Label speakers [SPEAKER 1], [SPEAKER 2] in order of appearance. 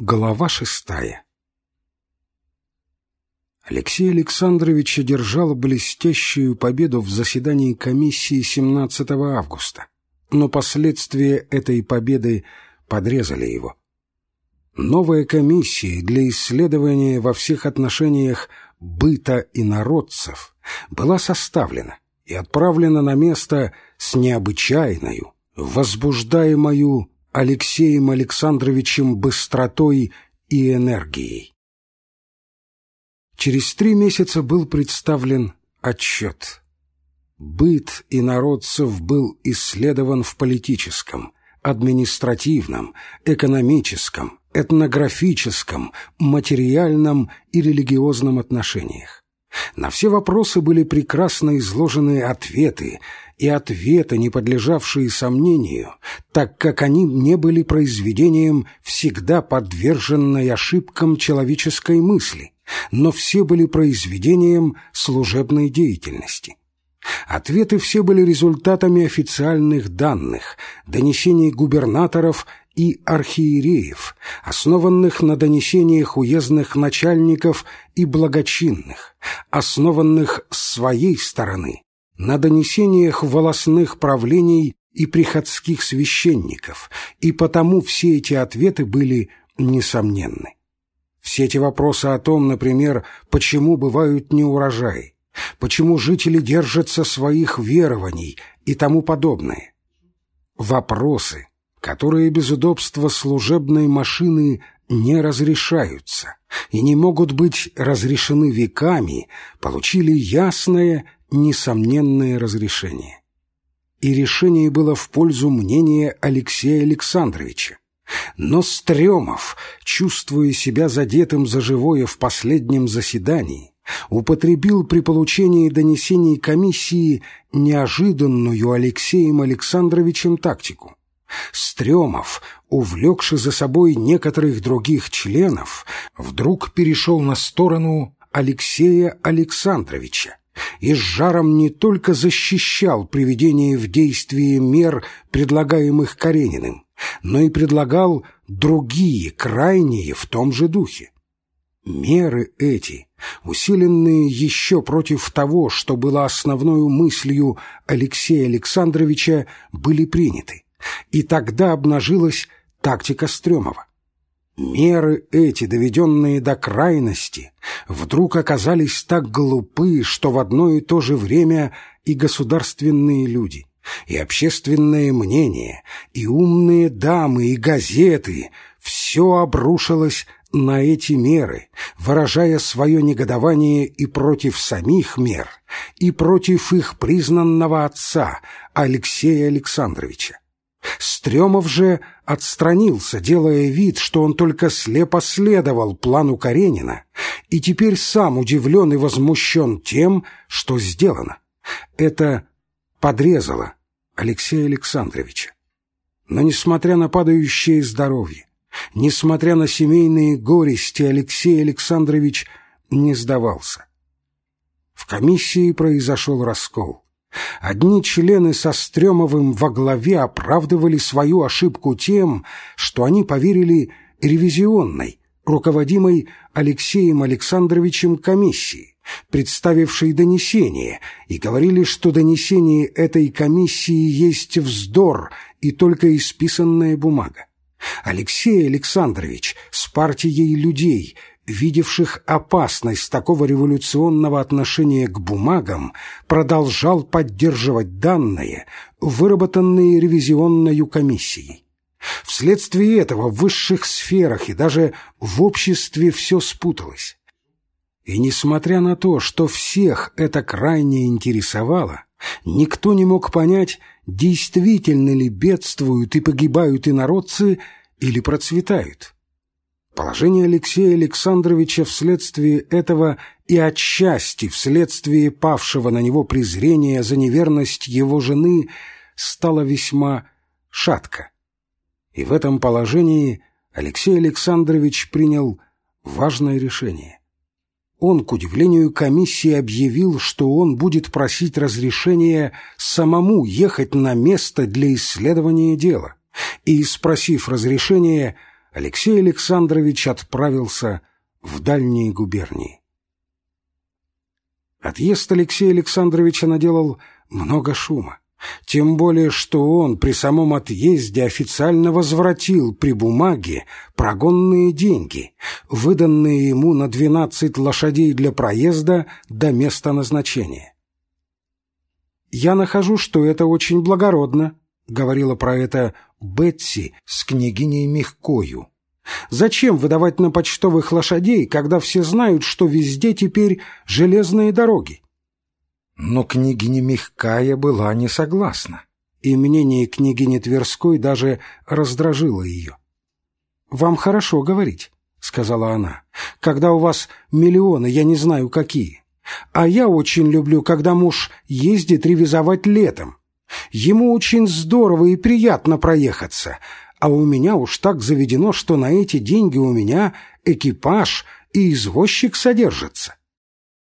[SPEAKER 1] Глава шестая Алексей Александрович одержал блестящую победу в заседании комиссии 17 августа, но последствия этой победы подрезали его. Новая комиссия для исследования во всех отношениях быта и народцев была составлена и отправлена на место с необычайною, возбуждаемою Алексеем Александровичем быстротой и энергией. Через три месяца был представлен отчет. Быт инородцев был исследован в политическом, административном, экономическом, этнографическом, материальном и религиозном отношениях. На все вопросы были прекрасно изложены ответы, и ответы, не подлежавшие сомнению, так как они не были произведением всегда подверженной ошибкам человеческой мысли, но все были произведением служебной деятельности. Ответы все были результатами официальных данных, донесений губернаторов и архиереев, основанных на донесениях уездных начальников и благочинных, основанных с своей стороны на донесениях волосных правлений и приходских священников, и потому все эти ответы были несомненны. Все эти вопросы о том, например, почему бывают неурожаи, почему жители держатся своих верований и тому подобное. Вопросы, которые без удобства служебной машины не разрешаются и не могут быть разрешены веками, получили ясное несомненное разрешение. И решение было в пользу мнения Алексея Александровича. Но Стремов, чувствуя себя задетым за живое в последнем заседании, употребил при получении донесений комиссии неожиданную Алексеем Александровичем тактику. Стремов, увлекши за собой некоторых других членов, вдруг перешел на сторону Алексея Александровича и с жаром не только защищал приведение в действие мер, предлагаемых Карениным, но и предлагал другие, крайние в том же духе. Меры эти, усиленные еще против того, что было основной мыслью Алексея Александровича, были приняты, и тогда обнажилась тактика Стремова. Меры эти, доведенные до крайности, вдруг оказались так глупы, что в одно и то же время и государственные люди, и общественное мнение, и умные дамы, и газеты — все обрушилось на эти меры, выражая свое негодование и против самих мер, и против их признанного отца Алексея Александровича. Стремов же отстранился, делая вид, что он только слепо следовал плану Каренина, и теперь сам удивлен и возмущен тем, что сделано. Это подрезало Алексея Александровича. Но, несмотря на падающее здоровье, несмотря на семейные горести, Алексей Александрович не сдавался. В комиссии произошел раскол. Одни члены со Стремовым во главе оправдывали свою ошибку тем, что они поверили ревизионной, руководимой Алексеем Александровичем комиссии, представившей донесение, и говорили, что донесение этой комиссии есть вздор и только исписанная бумага. Алексей Александрович с партией людей видевших опасность такого революционного отношения к бумагам, продолжал поддерживать данные, выработанные ревизионной комиссией. Вследствие этого в высших сферах и даже в обществе все спуталось. И несмотря на то, что всех это крайне интересовало, никто не мог понять, действительно ли бедствуют и погибают инородцы или процветают. Положение Алексея Александровича вследствие этого и отчасти вследствие павшего на него презрения за неверность его жены стало весьма шатко. И в этом положении Алексей Александрович принял важное решение. Он, к удивлению комиссии, объявил, что он будет просить разрешения самому ехать на место для исследования дела, и, спросив разрешения, Алексей Александрович отправился в дальние губернии. Отъезд Алексея Александровича наделал много шума. Тем более, что он при самом отъезде официально возвратил при бумаге прогонные деньги, выданные ему на двенадцать лошадей для проезда до места назначения. «Я нахожу, что это очень благородно», — говорила про это Бетси с княгиней Мягкою. «Зачем выдавать на почтовых лошадей, когда все знают, что везде теперь железные дороги?» Но княгиня Мягкая была не согласна, и мнение княгини Тверской даже раздражило ее. «Вам хорошо говорить», — сказала она, — «когда у вас миллионы, я не знаю какие. А я очень люблю, когда муж ездит ревизовать летом. Ему очень здорово и приятно проехаться, а у меня уж так заведено, что на эти деньги у меня экипаж и извозчик содержатся.